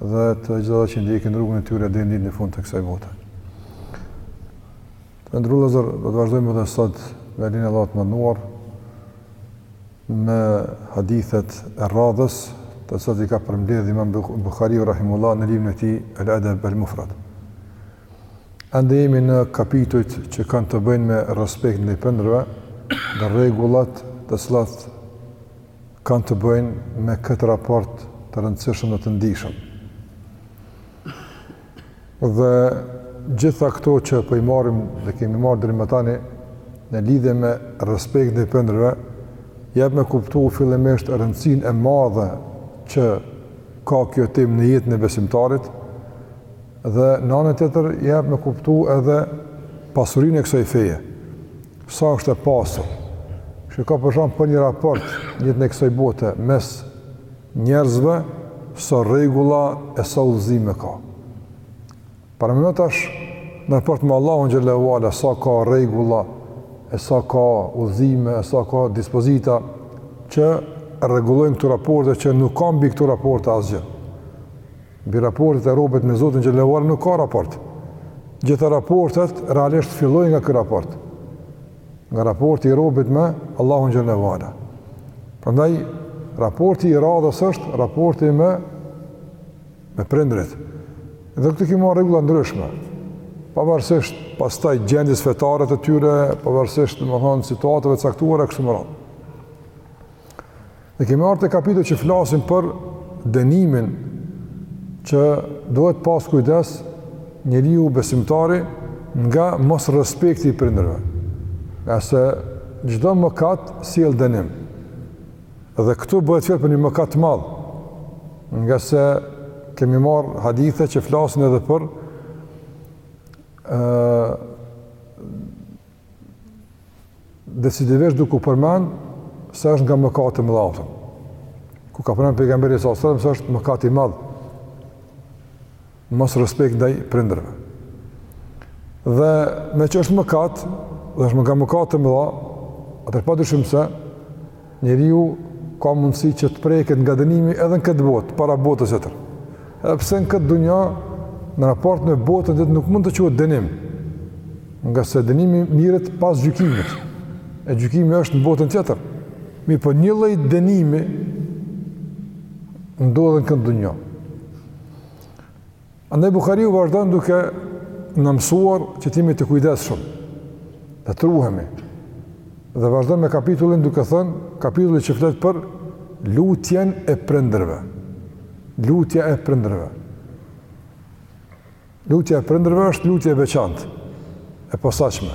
dhe të gjithë ata që ndjekin rrugën e tyre deri në ditën e fundit të kësaj bote. Të nderuar vëllezër, do të vazhdojmë edhe sot me lejen e Allahut të madhëruar me hadithet e radhës, të cilat i ka përmbledhur Imam Buhariu rahimullahu në librin e tij Al-Adab al-Mufrad. Ende jemi në kapitujt që kanë të bëjnë me respektin ndaj prindërve dhe regullat të cilat kanë të bëjnë me këtë raport të rëndësishëm dhe të ndjeshëm. Dhe gjitha këto që po i marrim dhe kemi marrë deri më tani në lidhje me respektin e prindërve, jep me kuptu fillimisht rëndësinë e madhe që ka kjo temë në jetën e besimtarit dhe në anën tjetër jep me kuptu edhe pasurinë e kësaj feje. Sa është e pasur. Se ka për shembull për një raport në jetën e kësaj bote mes njerëzve sa rregulla e sa udhëzime ka. Paramendo tash në raport me Allahun xhele ue ala sa ka rregulla e sa ka udhëzime e sa ka dispozita që rregullojnë këto raporte që nuk ka mbi këto raporte asgjë. Mbi raportet e robit me Zotin xhele ue ala nuk ka raport. Gjitha raportet realisht fillojnë nga ky raport. Nga raporti i robit me Allahun xhele ue ala. Prandaj raporti i radhës është raporti me me prindërit. Dhe këtu kemi marrë rregulla të ndryshme. Pavarësisht pastaj gjendjes fetare të tyre, pavarësisht domethënë situatave të caktuara kështu me radhë. Ne kemi ardhur te kapitulli që flasim për dënimin që duhet pas kujdes njeriu besimtari nga mos respekti i prindërve. Ngase çdo mëkat sjell dënim. Dhe këtu bëhet fjalë për një mëkat të madh. Ngase kemi marrë hadithe që flasin edhe për e, decidivisht duke u përmend se është nga mëkatet e mëdha. Kur ka përmend pejgamberi alejhi selam se është mëkat i madh. Mosrespekti ndaj prindërve. Dhe meqë është mëkat, dhe është nga mëkatet e mëdha, atëherë pa dyshim se Njeriu ka mundësi që të preket nga dënimi edhe në këtë botë, para botës tjetër. Edhe pse në këtë dunja, në raport me botën tjetër nuk mund të quhet dënim, ngase dënimi merret pas gjykimit, e gjykimi është në botën tjetër. Mirëpo një lloj dënimi ndodh në këtë dunja. Andaj Bukhariu vazhdon duke na mësuar që të jemi të kujdesshëm, dhe të ruhemi. Dhe vazhdon me kapitullin duke thënë, kapitulli që flet për lutjen e prindërve. Lutja e prindërve. Lutja e prindërve është lutje e veçantë, e posaçme.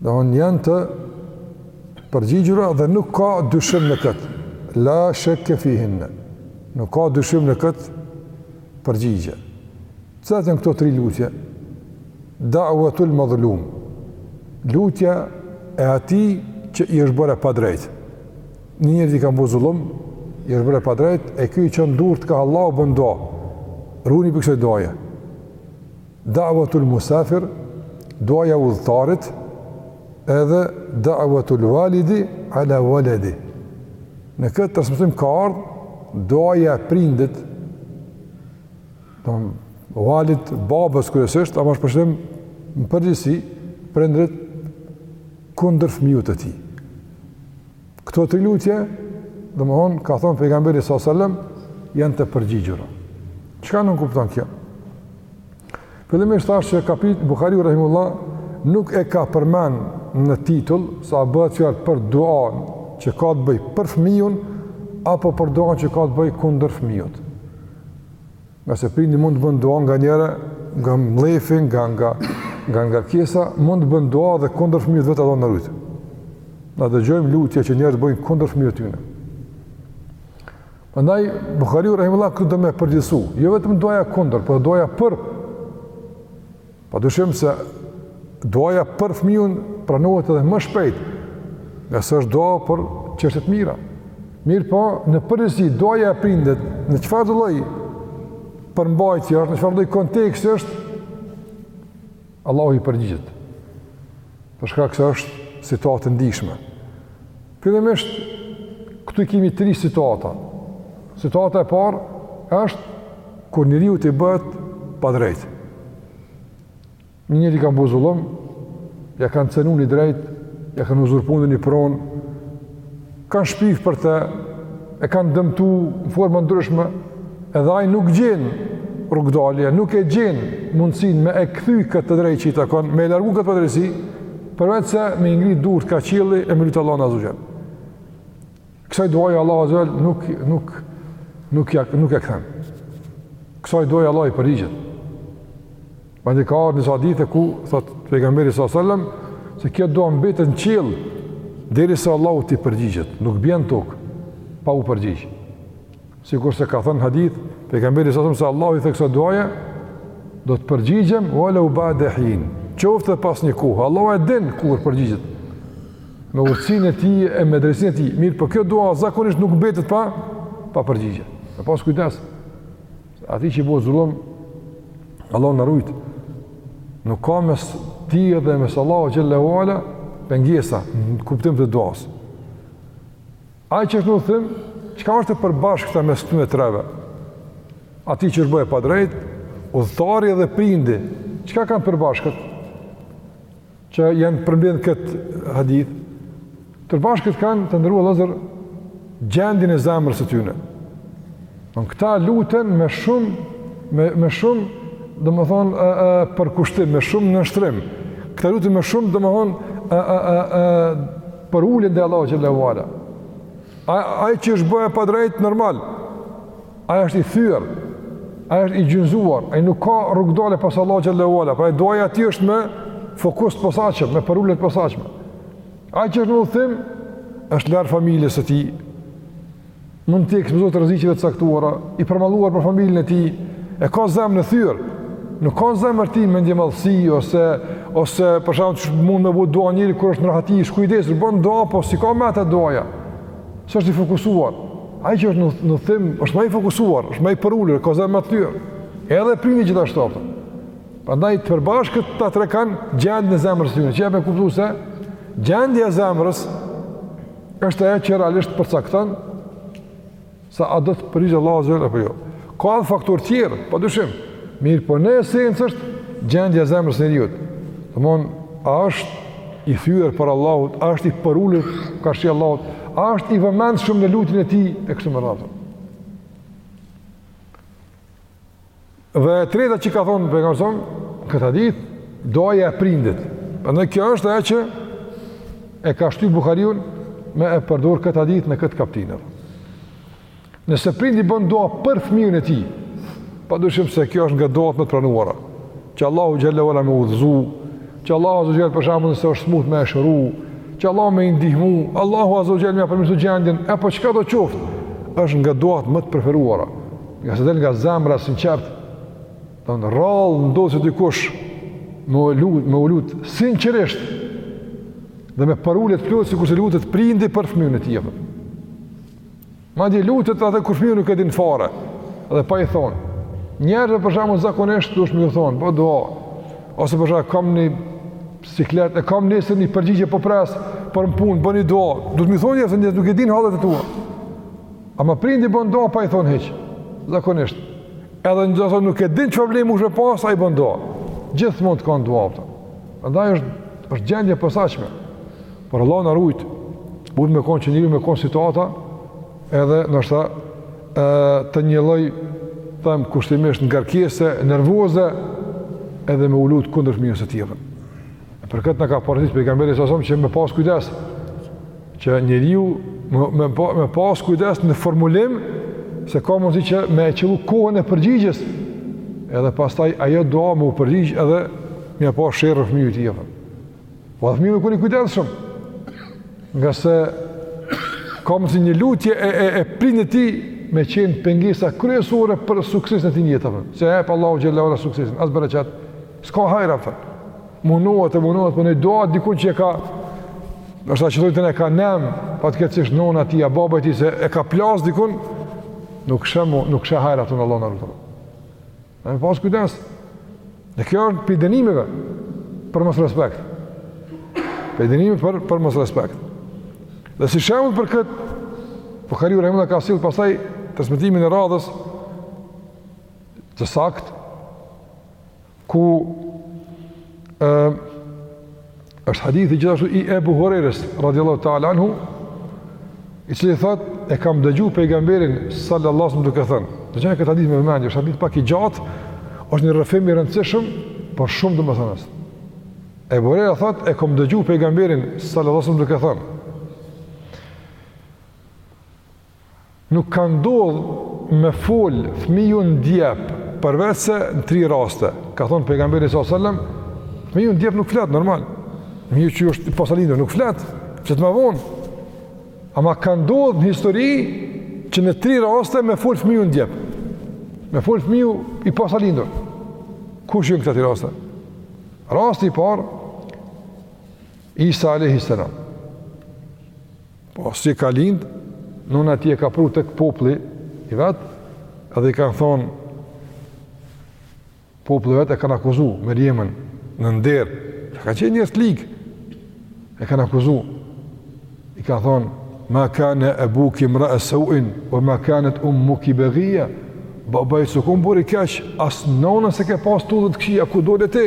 Domthon janë të përgjigjura dhe nuk ka dyshim në kët. La shekke fihinne. Nuk ka dyshim në kët përgjigje. Cilat janë këto tri lutje? Da'watul madhlum. Lutja e atij që i është bërë e padrejtë. Një njeriu i kanë bërë zullum, i është bërë e padrejtë, e ky i çon durt ka Allahu bën dua. Runu prej kësaj duaje. Da'watul musafir, duaja e udhëtarit, edhe da'watul walidi ala waladi. Në këtë transmetim ka ardhur duaja e prindit, walid babës kryesisht, apo është përfshin në përgjithësi prindërit kundër fëmijut të tij. Këto tri lutje, domethonë, ka thonë pejgamberi s.a.s. janë të përgjigjura. Çka nënkupton kjo? Fillimisht thashë që kapit Bukhariu Rahimullah nuk e ka përmen në titull, se a bëhet fjalë për duan që ka të bëjë për fëmijun, apo për duan që ka të bëjë kundër fëmijut. Ngase prindi mund të bën dua nganjëherë, nga mllefi, nga nga, nga ngarkesa, mund të bën dua edhe kundër fëmijëve t'vet Allahu na rujtë. Ne dëgjojmë lutje që njerëzit bëjnë kundër fëmijëve t'tyne. Prandaj, Bukhariu Rahimullah këtu do me përgjithësu, jo vetëm duaja kundër, për po duaja për Padyshim se duaja për fëmijën pranohet edhe më shpejt, ngase është dua për çështje të mira. Mirëpo, në përgjithësi duaja e prindit, në çfarëdo lloj përmbajtje është, në çfarëdo lloj konteksti është, Allahu i përgjigjet. për shkak se është situatë e ndjeshme. Fillimisht këtu kemi tri situata. Situata e parë është kur njeriut i bëhet padrejtë. Një njeri i kanë bo zullum, ja kanë cenu një të drejtë, ja kanë uzurpuar një pronë, kanë shpif për të, e kanë dëmtu në forma të ndryshme, edhe ai nuk gjen rrugëdalje, nuk e gjen mundësin me e kthy këtë të drejtë që i takon, me e largu këtë padrejtësi, përveçse me i ngri durt ka qielli e me e lut Allahun azze we xhel. Kësaj duaje Allahu azze we xhel nuk, nuk, nuk, nuk, nuk e kthen. Kësaj duaje Allahu i përgjigjet. Madje ka ardhë një hadith ku thot pejgamberi s.a.s. se kjo dua mbetet në qiell, derisa Allahu t'i përgjigjet, nuk bjen n'tokë, pa u përgjigj. Sikurse ka thënë n'hadith, pejgamberi s.a.s. se Allahu i thot ksaj duaje, do t'përgjigjem, ve leu bade hin, qoftë edhe pas një kohë, Allahu e din kur përgjigjet. Me urtësinë e tij e me drejtësinë e tij, mirëpo kjo dua zakonisht nuk mbetet pa, pa përgjigje. Me pas kujdes, Atij që i bohet zullum, Allahu na rujtë, nuk ka mes tij edhe mes Allahut xhelle ue ala, pengesa, në kuptim të duasë. Ai që është në udhëtim, çka është e përbashkëta mes këtyre treve? Atij që i është bë e padrejtë, udhëtari edhe prindi, çka kanë t'përbashkët? që janë përmend në këtë hadith, t'përbashkët kanë të nderuar vllezër gjendjen e zemrës së tyne. Domethënë këta luten me shumë, me, me shumë, domethonë, e, e, përkushtim, me shumë nënshtrim. Këta luten me shumë, domethonë, e, e, e, e, përulje ndaj Allahut xhelle ue ala. Ai që i është bë e padrejtë, normal. Ai është i thyer, ai është i gjunjëzuar, ai nuk ka rrugëdalje pos Allahut xhelle ue ala, pra duaja e tij është me fokus të posaçëm, me përulje të posaçme. Ai që është në udhëtim është larg familjes së tij. Mund t'i ekspozohet rreziqeve të caktuara, i përmalluar për familjen e tij, e ka zemrën e thyer. Nuk ka zemër, ti me ndje madhësi, ose, ose për shembull mund me bo dua njeri kur është në rahati, i shkujdesur, bon dua, po i ka t'meta duaja. s'është i fokusuar. Ai që është në udhëtim është më i fokusuar, është më i përulur, ka zemër të thyer. Edhe prindi gjithashtu ato. Prandaj të përbashkët ta tre kanë gjendjen e zemrës tyre. Që jep me kuptu se gjendja e zemrës është ajo që realisht përcakton se a do të përgjigjet Allahu azza ve xhel apo jo. Ka edhe faktorë tjerë, pa dyshim. Mirëpo në esencë është gjendja e zemrës së njeriut. Domethënë, a është i thyer para Allahut, a është i përulur karshi Allahut, a është i vëmendshëm në lutjen e tij, e kështu me radhë. Dhe e treta që ka thonë, për e ka këtë hadith, duaja e prindit. Prandaj kjo është ajo që e ka shty Buhariun me e përdor këtë hadith në këtë kaptinë. Nëse prindi bën dua për fëmijën e tij, padyshim se kjo është nga duat më të pranuara. Që Allahu xhelle ue ala me udhëzu, që Allahu azza ve xhel për shembull nëse është smut me e shëru, që Allahu me i ndihmu, Allahu azza ve xhel me ia përmirësu gjendjen, apo çkado qoftë, është nga duat më të preferuara. Ngase del nga zemra e sinqertë, domethënë rrallë ndodh se dikush me u lut, me u lut sinqerisht. Dhe me përulje të plotë sikurse lutet prindi për fëmijën e tij. Madje lutet edhe kur fëmiu nuk e din fare. Dhe pa i thon. Njerëzve për shembull zakonisht duhet me ju thon, bo dua. Ose për shembull kam një siklet, e kam nesër një përgjigje po pres për një punë, bëni dua. Duhet me thon se njerëzit nuk e din hallet e tua. Ama prindi bën dua pa i thon hiç. Zakonisht. Edhe nëse nuk e din çfarë problemi mush me pas, ai bën dua. Gjithmonë të ka në dua. Prandaj është është gjendje e posaçme. Por Allah na rujt, mund me konë që njeri me konë në situata, edhe ndoshta të një lloj, them kushtimisht ngarkese, nervoze, edhe me u lut kundër fëmijës së tij. Për këtë na ka porositur pejgamberi sa sallam që me pas kujdes që njeriu me me, me pas kujdes në formulim se ka mundësi që me e qëllu kohën e përgjigjes edhe pastaj ajo dua me u përgjigj edhe me ia pa sherrin fëmiju tërë jetën. Po dhe fëmiju me kon i kujdesshëm, ngase ka mundësi një lutje e, e, e prindit të tij me qenë pengesa kryesore për suksesin e tij në jetë, për. s'e ep Allahu xhelle ve ala suksesin, as bereqet, s'ka hajr, a kupton. munohet e munohet, po ni dua dikun që e ka, ndoshta që thojnë e ka nem, fatkeqësisht nona e tij, a baba i tij, se e ka plas dikun, nuk sheh, mu, nuk sheh hajr, a kupton, Allah na rujtë. Dhe me pas kujdes. Dhe kjo është prej dënimeve për mosrespekt. Prej dënimeve për, për mosrespekt. Dhe si shembull për këtë, Buhariu rahimehullah ka sill pastaj transmetimin e radhës të sakt, ku e, Është hadithi gjithashtu i Ebu Hurejres, radiallahu ta'ala anhu, i cili thot, e kam dëgju pejgamberin sallallahu sallam duke thënë. Dëgjone këtë hadith me vëmendje, është hadith pak i gjatë, është një rrëfim i rëndësishëm, por shumë domethënës. Ebu Hurejre thot, e kam dëgju pejgamberin sallallahu sallam duke thënë. Nuk ka ndodhë me fol fëmiju në djep, përveçse në tri raste, ka thonë pejgamberi sa sallam, fëmiju në djep nuk flet, normal, fëmiju që është i posalindur, nuk flet, flet ma vonë, ama ka ndodhë në histori, që në tri raste me fol fëmiju në djep, me fol fëmiju i posalindur, kush janë këta tri raste? Rasti i parë, Isa a.s. Po, si e ka lind, nëna e tij e ka pru tek populli i vet, edhe i kanë thonë, populli i vet e kanë akuzu Merjemen, në nder, se kanë qenë njerëz të lig, e kanë akuzu, i kanë thonë, ma kane ebuki imra'e seu'in, ve ma kanet ummuki begijja, babai s'u kon burrë i keq, as nënën s'e ke pas të udhëve të këqija, ku dole ti,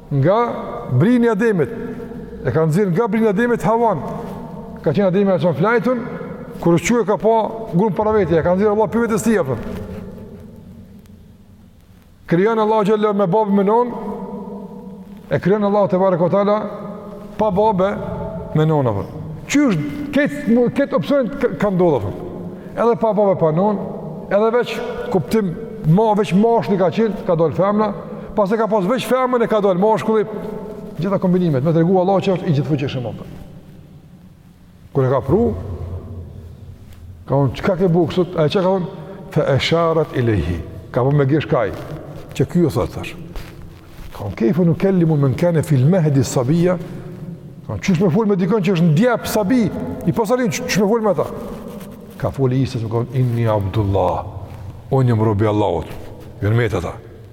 Nga brini i Ademit, e ka nxjerr nga brini i Ademit Havan. Ka qenë Ademi a.s. flajtun, kur u çu e ka pa grun para vetes, e ka nxjerr Allahu prej vetes tij apo. Krijon Allahu xhele ve ala me babë me nonë. E krijon Allahu tebareke ve teala pa babë me nonë apo. Qysh kët kët opsion ka ndodhur apo. Edhe pa babë pa nonë, edhe veç kuptim, ma veç mashkulli ka qenë, ka dal femra, Pastaj ka pas veç femën e ka dalë mashkulli, gjitha kombinimet, me tregu Allahu që është i gjithëfuqishëm apo. Kur e ka pru, ka thonë, çka ke bo kështu, ajo çka thonë, fe esharat ilejhi, ka bo me gisht kah ai, që kjo thotë thash. Ka thonë, kejfe nukelimu men kane fil mehdi sabija, ka thonë, qysh me fol me dikon që është në djep sabi, i posalind, qysh me fol me ta? Ka fol Isa a.s. ka thonë, inni Abdullah, unë jom robi Allahut, jënë me të ta.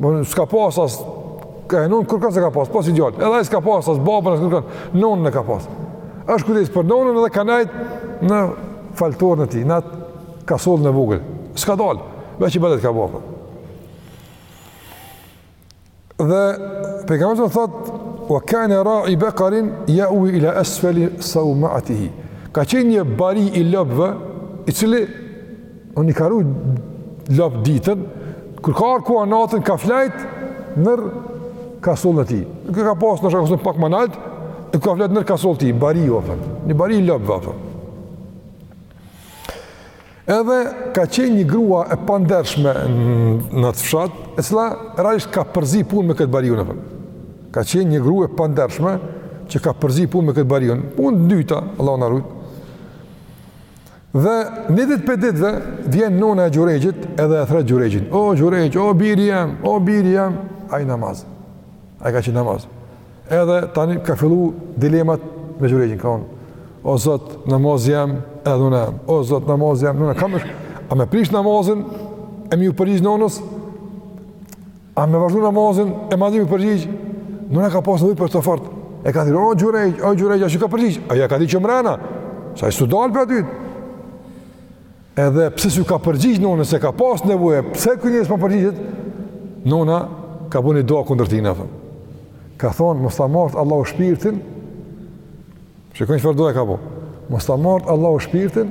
Më s'ka pas askon e nona kërkon s'e ka pas, pos një djal. Edhe ai s'ka pas as babën as kërkon, nonën e ka pas. Është kujdes për nonën edhe ka nejt në faltorin e tij, në atë kasollën e vogël. S'ka dal, veç ibadet ka bërë. Dhe pejgamberi thot, "Wa kana ra'i baqarin ya'wi ila asfali sawma'atihi." Ka qenë një bari i lopëve, i cili Thonë i ka rujt lopt ditën, kur ka ardh koha natën, ka flajt nër kasollën e tij. Ky e ka pas nashta kasollën pak më nalt, e ka flajt nër kasollën tij, bariu, një bari i lopve. Edhe ka qenë një grua e pandershme në at fshat, e cila realisht ka përzi pun me këtë bariun. Ka qenë një grua e pandershme, që ka përzi pun me këtë bariun, punë t'ndyta, Allahu na rujt. Dhe një ditë prej ditëve, vjen nona e Xhurejxhit edhe e thret Xhurejxhin. O, Xhurejxh, o, biri jem, o, biri jem, ai n'namaz. Ai ka qenë n'namaz. Edhe tani ka fillu dilemat me Xhurejxhin, ka thonë. O, Zot, namazi jem, edhe nona jem. O, Zot, namazi jem, nona, kam është. A me prish namazin, e m'iu përgjigj nonës? A me vazhdu namazin, e mos m'iu përgjigj, nona ka pas nevojë për to fort. E ka thirr, o Xhurejxh, o Xhurejxh, s'ju ka përgjigj. Ajo e ka dit që o mrena, se ai s'u dalë prej aty. Edhe pse s'ju ka përgjigj nonës e ka pas nevojë, pse ky s'po përgjigjet, nona ka bo një dua kundër tij e thonë. Ka thonë, mos ta martë Allahu shpirtin, shikoni çfarë dua ka bo, mos ta martë Allahu shpirtin,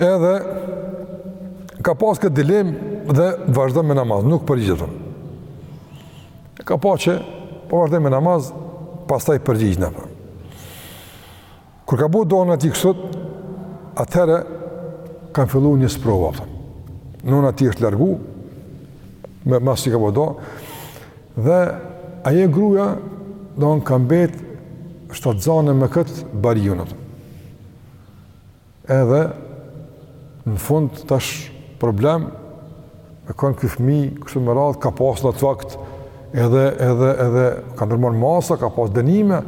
Edhe ka pas këtë dilemë dhe vazhdon me namaz, nuk përgjigjet. Ka pa që po vazhdoj me namaz, pastaj përgjigjna. Kur ka bo duanë atij kështu, atëherë kanë fillu sprova për to. Nona e tij është largu, mbasi që ka bo duanë, dhe ajo gruja domethonë ka mbetë shtatzanë me këtë bariun aty. Edhe në fund tash problem me kon ky fëmijë, kështu me radhë, ka pas në atë vakt, edhe, edhe, edhe, ka ndërmarrë masa, ka pas dënime,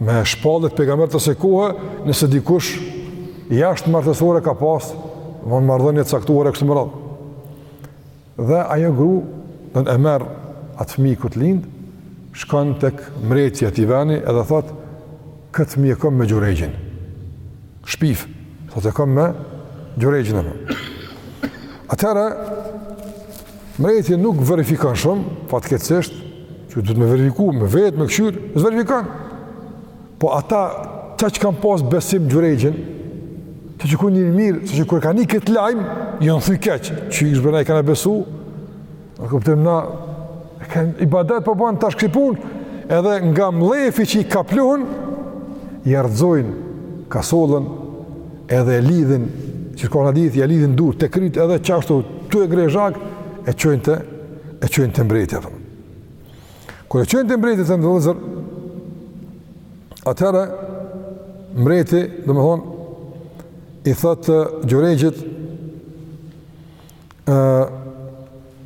me shpalljet, pejgamberët e asaj kohe, nëse dikush jashtë martesore ka pas, domethonë marrëdhënie të caktuara e kështu me radhë. Dhe ajo gru, domethonë e merr atë fëmijë kur t'lind, shkon tek mreti i atij veni edhe thot, Kët fëmijë e kam me Xhurejxhin. Shpif, thot e kam me Xhurejxhin, e kam. Atëherë mreti nuk verifikon shumë, fatkeqësisht, që duhet me verifiku, me vetë, me këqyr, s'verifikon. Po ata që, që kanë pas besim Xhurejxhin, se që ky njeri i mirë, se që kur e kanë ni këtë lajm, janë thy keq, qysh bre na i kena besu, në kuptim na, ibadet po ban, tash kësi punë, edhe nga mllefi që i kaplon, ia rrxojnë kasollën, edhe e lidhin, siç ka në hadith, ia lidhin durt te kryt edhe qashtu, tu e ngreh zhag, e çojnë te, e çojnë te mbreti, e Kur e qënë të mbreti të ndëllëzër, atëherë mbreti, dhe më thonë, i thëtë gjurejgjit,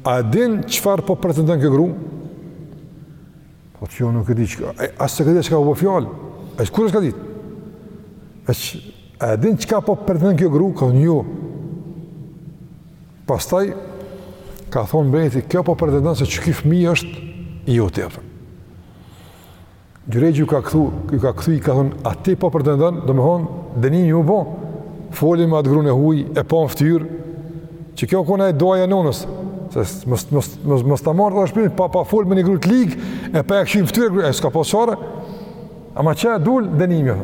a din qëfar po pretendën kë gru? Po të jo nuk e di që ka, asë se këtë e që ka po fjallë, e që kur është ka ditë? E që, a din që ka po pretendën kë gru? Ka një jo. Pastaj, ka thonë mbreti, kjo po pretendon se që ky fëmi është i joti, po pretendon. Xhurejxhi ju ka kthy, ju ka kthy, i ka thonë, a ti po pretendon, domethonë, dënimi u bo, foli me atë grun e huj, e pa në ftyrë, që kjo ka kon duaja e nonës, se mos, mos, mos, mos të marrtë dhe shpirtin, pa, pa fol me një grune të ligë, e pa e këqyr n'ftyrë, e s'ka pas qare, ama që e dul, dënimi,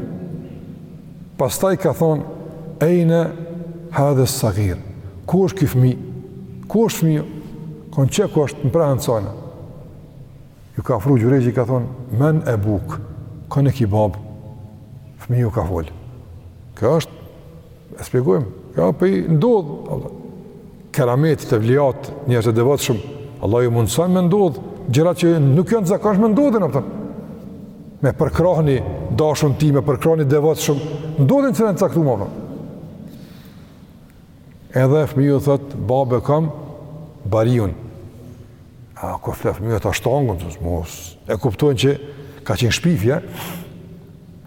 Pastaj ka thonë, Ejne hadhe sagir, ku është ky fëmi? Ku është fëmiu? Konë, qe ku është në prehën të sajna. Ju ka afru Xhurejxhi, i ka thonë, men ebuke, kon e ki babë? Fëmiu ka folë. Kjo është, e shpjegojmë, kjo po i ndodh, keramet te evliat, njerëz të devotshëm, Allahu ju mundëson me ndodhë, gjërat që nuk janë të zakonshme me ndodhë, a po kupton. Me përkrah ni dashun t'tij, me përkrah ni t'devotshëm, ndodhë ni send i caktum, a po kupton. Edhe fëmija thotë, babë e kam bariun. A, kur flet fëmija, ata shtangen, masi, e kuptojnë që ka qenë shpifje,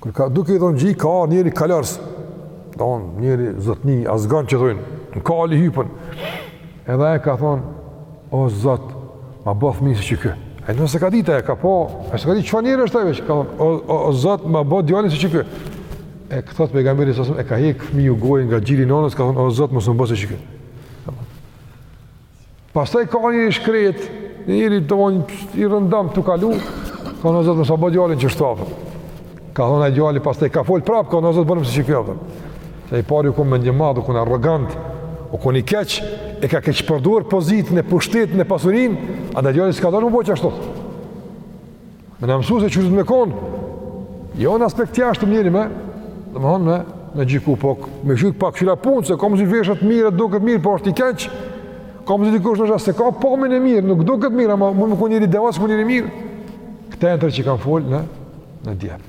Kur ka qenë duke i dhon gji ka ardhur një kalorës. Domethënë njeri zotni azgan që thoin, në kali hypun. Edhe ajo ka thon, o zot, ma bëj fmi si ky. Ajo nuk s'e ka ditë, ka po, ajo s'ka ditë çfarë njeri është ai veç, ka thon, o, o, o zot, ma bëj djalin sikur ky. E ka, thotë Pejgamberi a.s., e ka hek fëmija gojën nga gjiri i nonës, ka thon, o zot, mos më bëj sikur ky. Pastaj ka njeri i shkretë, njeri i dobët, i rëndomt tu kalu, ka thon o Zot, mos ma bo djalin qashtu. Ka thonë e djali, pastaj ka folë prapë, ka thon o Zot, bonëm si kjo, Se i pari u konë mendjemadh, u konë arrogant, u konë i keq, e ka keq përdor pozitën e pushtetin e pasurin, a de djali s'ka dasht me u bo qashtu. Me na mësu se qysh duhet me konë, jo në aspekt t'jashtëm njeri me, domethonë me, me gjyku, po me gjyku pak qito punë, se ka munsi veshet mirë, duket mirë, po është i keq, ka munsi dikush ndoshta s'e ka pamjen e mirë, nuk duket mirë, ama mun me konë njeri i devotshëm, njeri i mirë, këta janë tre që kanë folë në, në djep.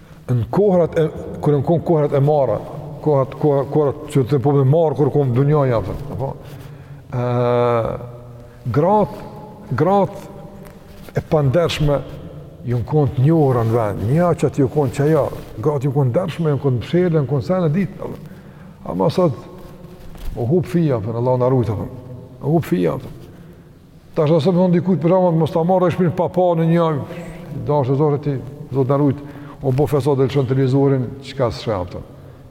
Në kohrat kur jon konë, kohrat e mara, kohrat kohrat, kohrat që t'ja pas marre kur u kon dunjaja, a po kupton. Po. Ëh, grat, grat e pandershme jon konë t'njohura n'vend, një qaty u kon qajo, gratë jon konë t'ndershme, jon konë t'mshelura, jon konë sene t'dita, ama sot, u hup fija, a po kupton, Allahu na rujt, u hup fija, për. Tash tash me i thonë dikujt për shkakun mos ta marrë shpinë pa pa në një javë. Dashë zonë ti, Zoti na rujt, u bo fesad, e lshon televizorin, çka s'sheh.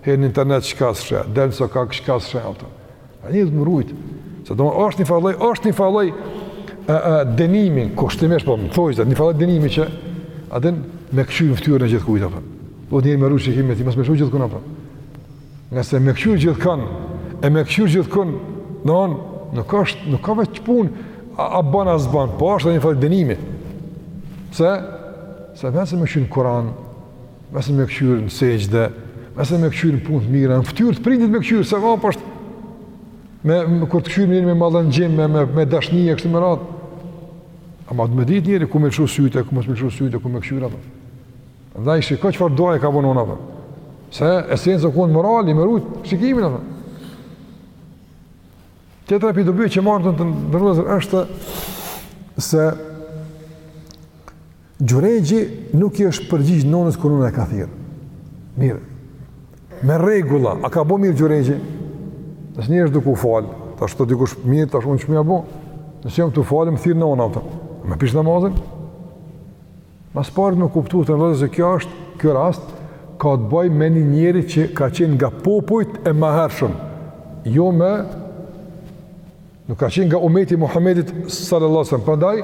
Hin në internet çka s'sheh, del n'sokak çka s'sheh. Allahu na rujt. Se edhe është një farë, është një farë e e dënimi kushtimisht po më thoj se një farë dënimi që aden me kqyr në fytyrën e gjithkujt apo. Do të jemi rrushi kimi ti mos me kqyr gjithkën apo. Nëse me këqyr gjithkënë, e me këqyr gjithkënë, a po kupton, nuk është, nuk ka veç punë, a, a banë, a s'ban, po është dhe një farë dënimi. Pse? Se n'vend se me këqyr në Kuran, n'vend se me këqyr në sexhde, n'vend se me këqyr në punë të mira, në fytyrë të prindit me këqyr, sevap është, me, me kur të këqyr njeri me mallëngjim, me, me, me dashni e kështu me radhë. Ama duhet me ditë njeri, ku me lëshu syte, ku mos me lëshu syte, ku me këqyr ato. Ndaj shiko çfarë duaje ka bo nona atë. Se esenca ku morali, me rujt shikimin atë. Tjetra prej dobive që marrim, të nderuar vëllezër, është se Xhurejxhi nuk i është përgjigj nonës kur nona e ka thirr. Mirë, me rregulla, a ka bo mirë Xhurejxhi? Nëse njeri është duke u fal, tash thotë dikush mirë, tash unë çka me bo, nëse jam tu u fal, më thirr nona atë. Me prish namazin? Ma së pari me kuptu, të nderuar vëllezër, se kjo është, kjo rast, ka të bëjë me një njeri që ka qenë nga popujt e mahershëm, jo me, nuk ka qenë nga umeti i Muhammedit sallallahu alejhi ve selem, prandaj,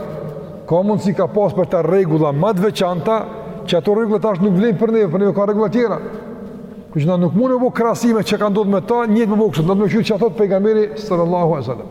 ka mundësi ka pas për ta rregulla ma të veçanta, që ato rregulla tash nuk vlejnë për neve, për neve ka rregulla tjera. Kështu që na nuk mund me bo krahasime çka ka ndodh me ta, njëjtë me bo kështu, domethënë çka thotë pejgamberi sallallahu alejhi ve selem.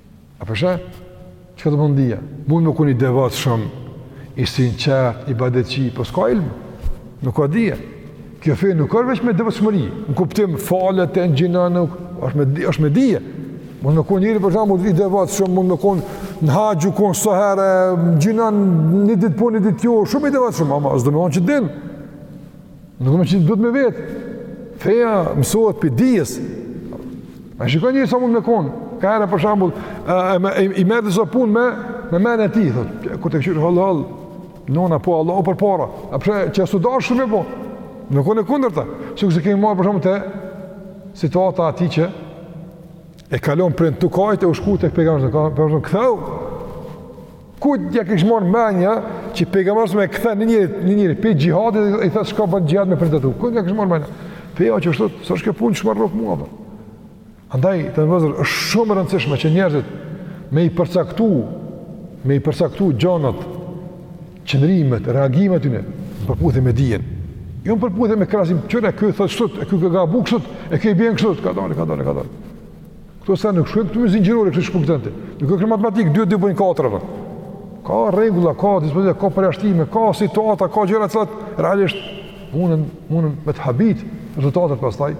A po sheh? Çka domethonë dije? Mund me kon i devotshëm, i sinqertë, ibadetçi, po s'ka ilm, nuk ka dije. Kjo fe nuk është veç me devotshmëri, në kuptim falet e ngjinon, nuk, është me, është me dije. Mund me kon njeri për shembull, mund të jetë i devotshëm, mund me kon në haxh, kon sa herë, ngjinon një ditë po, një ditë jo, shumë i devotshëm, ama s'domethonë që din. Nuk do të thotë duhet me vet. Feja mësohet prej dijes. A e shikon njeri sa mund me kon? Ka herë për shembull, i merr disa punë me menen e tij, thotë, kur ta kqyr hollë hollë, nona po Allahu përpara. A po sheh që s'u dasht ashtu me bo? U kon e kundërta. Sikurse kemi marrë për shembull te situata e atij që E ka lon prindt tu kajt e u shku tek pejgamberi ka pejgamberi e ktheu. Ku ja kish marr mendja që pejgamberi me kthy një njeri prej xhihadit i thotë shko bën xhihad me prindt e tu. Ku ja kish marr mendja? Pe jo që thotë se është kjo punë që s'ma rrok mua. Andaj të nderuar vëllezër është shumë e rëndësishme që njerëzit me i përcaktu me i përcaktu gjonat qëndrimet, reagimet e tyne, në përputhje me dijen. Jo në përputhje me krahasim, qëre, kjo thotë sot, e kjo ka gabu kësot, e kjo i bjenë kësot, ka dalë, ka dalë, ka dalë. Këto sene nuk shkojnë kështu me zingjirore, kështu shkojnë këtënte. Nuk është kjo matematikë, dy e dy bëjnë katër, dhe. Ka rregulla, ka dispozita, ka përjashtime, ka situata, ka gjëra të cilat, realisht, mundën, mundën me të habit rezultatet pastaj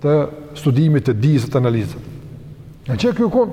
të studimit, të dijes, të analizës. Në çka u kon,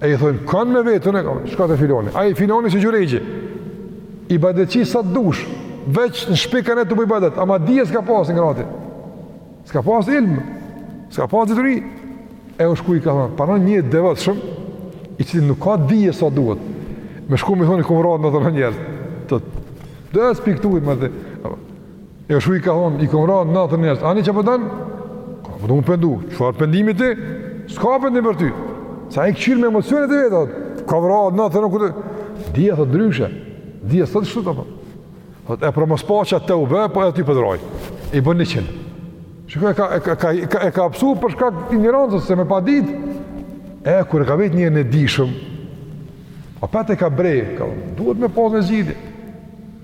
E i thonë, kanë me vetën e kanë, shko te filoni. Ai filoni si Xhurejxhi. Ibadetçi sa të dush, veç në shpi kon e tu bo ibadet, ama dije s'ka pas i ngrati. S'ka pas ilm, s'ka pas dituri. E u shku i ka thonë, paramendo një i devotshëm, i cili nuk ka dije sa duhet. Me shku me thonë i kom vra nëntëdhjetë e nëntë njerëz. Dhe e s'pikturit me dhe. E shku i ka thonë, i kom vra nantëdhetenant njerëz, ani çka po don? Po du m'u pendu, çfarë pendimi ti? S'ka pendim për ty. Se ai kqyr me emocionet e veta, ka vra nantëdhetenant. Dija thotë dryshe, dija s'thotë qashtu. Thot, e për mos pacha të u bo, po edhe ty pëdroj. Po I bën një qenë. Shiko, e ka, e ka, e ka, e ka pësu për shkak të injorancës, se me pa dit. E, kur e ka vetë njeri e dijshëm, apet e ka bre, ka, duhet me pas ni zgjidhje.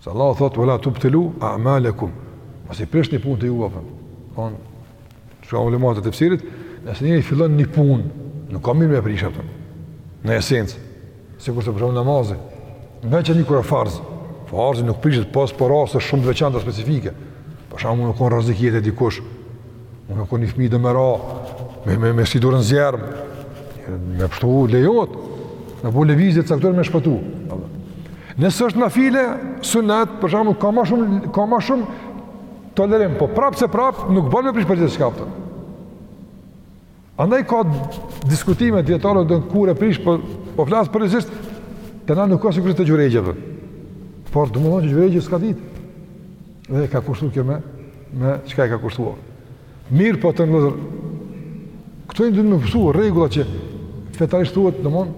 Se Allahu thotë, "Wa la tubtilu a'malakum." Mos i prishni punët e juve, apo. Thonë që ka ulema të tefsirit, nëse njëri fillon një punë, nuk bon mirë me prish atë. Në esencë, sikur se për shembull namazi, veçan kur a farz. Farzi nuk prishet pos po raste shumë të veçanta specifike. Për shembull nuk kon n'rrezik jetë dikush. Nuk ka ni fëmijë do me ra, me me me shti dorën n'zjerm. Me pështu lejohet. Me bo lëvizje t'caktume me shpëtu. Nëse është nafile, sunet, për shembull, ka ma shumë, ka ma shumë tolerim, po prapë se prapë, nuk bon me prish për gjithë çka. Andaj ka diskutime dijetarëve dmth kur e prish po po flas për rrezik te na nuk ka sikur te Xhurejxhi. Por domethonë Xhurejxhi s'ka ditë. Dhe i ka kushtu kjo me me çka i ka kushtuar. Mirë po të ndodhur. Këto janë, duhet me mësu rregulla që fetarisht thuhet domthon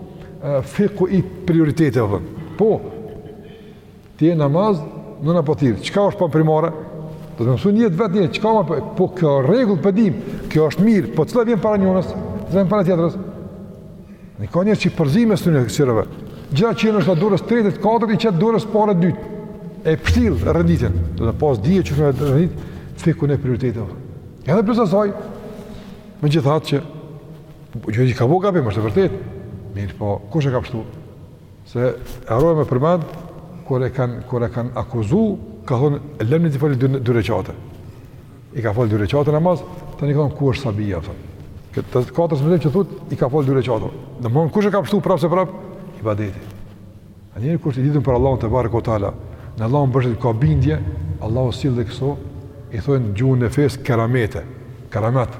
fiku i prioriteteve. Po. Ti je n'namaz, nëna po thirr. Çka është punë primare? Duhet me mësu njeri vetë, çka më po, po kjo rregull po dim. Kjo është mirë, po cila vjen para njënës? Cila vjen para tjetrës. Se ka njerëz që i përzin mes njëra-tjetrës. Gjitha që jenë është në dorës 3, 4, i qet dorës parë 2. E pështjell renditjen. Duhet me pas dhije që shumë e rëndsishme, fikun e prioriteteve. E dhe plus, megjithatë që, që i ka bo gabim, është e vërtet. Mirë, po, kush e ka pështu? Se harrova me përmend kur e kanë kur e kanë akuzuar, ka thonë lëmni t'i fali dy, dy reqate. I ka falë dy reqate namaz, tani ka thonë ku është sabia. Atë katër vjetëm që thot i ka falë dy reqate. Domthon kush e ka pështu prapë se prapë ibadeti. A njëri kur t'lidhet për Allahun tebareke ue teala, në Allahun mbështetet ka bindje, Allahu sjell edhe këso, i thonë n'gjuhën e fesë keramete, keramet.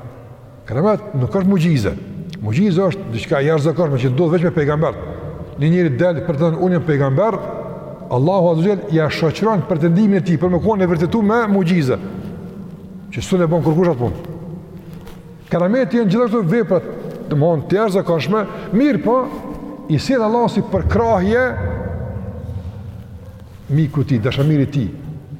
Keramet nuk është muxhize. Muxhize është diçka e jashtëzakonshme që ndodh veç me pejgambert. Një njeri del pretendon unë jam pejgamber, Allahu azze ue xhel ia shoqëron pretendimin e tij për me kon e vërtetu me muxhize. Që s'un e bon kurkush atë punë. Keramet janë gjithashtu vepra domethon të jashtëzakonshme, mirë po i sjell Allahu si përkrahje mikut t'tij, dashamirit t'tij,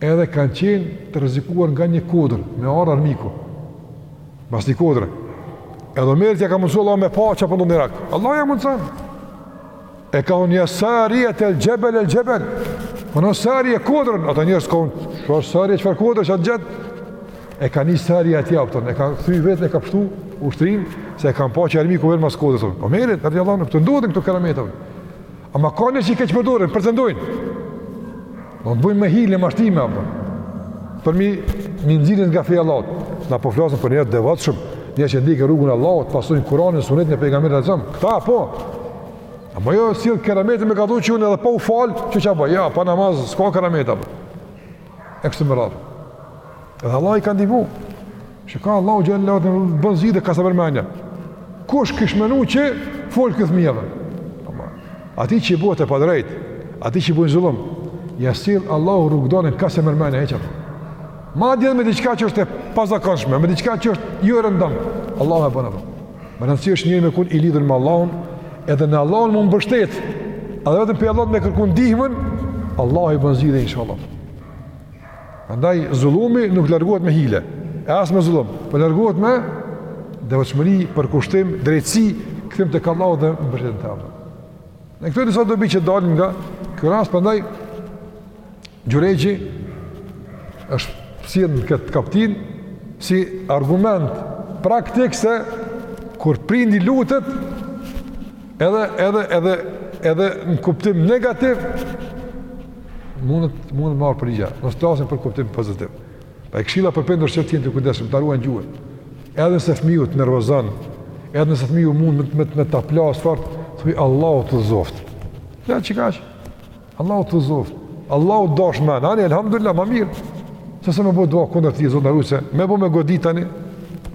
Edhe kanë qenë të rrezikuar nga një kodër, me ardh armiku. Mas një kodre. Edhe Omerit ja ka mundësu Allahu me pa çka po ndodh n'Irak. Allahu ja mundëson. E ka thon ja Sarije el xhebel el xhebel. O Sarije kodrën, ata njerëz s'kanë, ç'është Sarije çfarë kodre që atë gjithë? E ka ni Sarije atje, e ka kthy vetëm, e ka pështu ushtërin, se e kanë pa që armiku vjen mas kodrës. Omerit, rrë Allah, në këtë ndodhin këto kerameta. Ama ka njerëz që i keqpërdorin, pretendojnë. Me bo, bojn me hilë, mashtrime, apo. Për me i, me i nxjerr nga feja e Allahut. Na po flasim për njerëz të devotshëm. Njerëz që ndjekin rrugën e Allahut, pasojnë Kuranin, sunetin e pejgamberit alejhi selam. Këta, po. Ama jo, sjell keramete me kallxu që unë edhe pa u falë, që që apo, jo, pa namaz, s'ka keramet, apo. E kështu me radhë. Edhe Allahu i ka ndihmu. Që ka Allahu xhel-le shanuhu, të bën zgjidhje kah s'ta pret mendja. Kush e kish menu që fol ky fmi edhe? Atij që i bëhet e padrejtë, atij që i bëhet zullum, ja sjell Allahu rrugëdaljen kah s'ja pret mendja, e qëtë. Madje me diçka që është e pazakonshme, me diçka që është jo jo e rëndomtë, Allahu e bën edhe. Me rëndësi është njeri me kon i lidhun me Allahun, edhe në Allahun m'u mbështet, edhe vetëm prej Allahut me kërku ndihmën, Allahu i bën zgjidhje inshallah. Andaj, zullumi nuk largohet me hile, e as me zullum, por po largohet me devotshmëri, përkushtim, drejtësi, kthim tek Allahu dhe mbështetje te Ai. E këto janë disa dobi që dalin nga ky rast, prandaj, Xhurejxhi është sjell në këtë kaptinë, si argument praktik se kur prindi lutet, edhe, edhe, edhe, edhe në kuptim negativ, Mund të mund të marrë përgjigje. Mos flasim për kuptim pozitiv. Pa këshilla për prindër që t'jenë të kujdesshëm ta ruajn gjuhën. Edhe nëse fëmiu të nervozon, edhe nëse fëmiu mund me me, me ta plas fort, thuaj Allahu t'udhëzoftë. Ja çikash. Allahu t'udhëzoftë. Allahu dashtë, ani elhamdulilah ma mirë. Sesa me bo dua kundër tij Zot na ruj se, me bo me godit tani.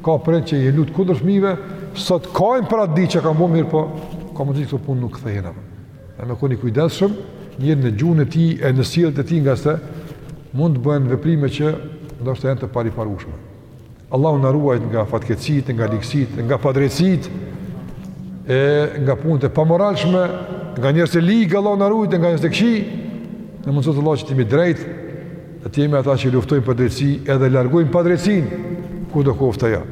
Ka prind që i lut kundër fëmijëve, sot kajnë për atë ditë që e kan bo mirëpo, ka mundësi këto punë nuk kthehen apo. Dhe me kon i kujdesshëm, njeri në gjuhën e tij, e në sjelljet e tij ngase, mund të bëhen veprime që ndoshta janë të pariparueshme. Allahu na ruajt nga fatkeqësitë, nga ligësitë, nga padrejtësitë e nga punët e pamoralshme, nga njerëzit e ligë Allahu na ruajt nga njerëz të këqij. Na mundësoftë Allahu që të jemi të drejtë, e të jemi ata që luftojmë për drejtësi edhe largojmë padrejtësinë kudo koftë ajo,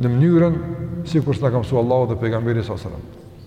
në mënyrën sikurse na ka mësu Allahu dhe pejgamberi sallallahu alajhi wasallam.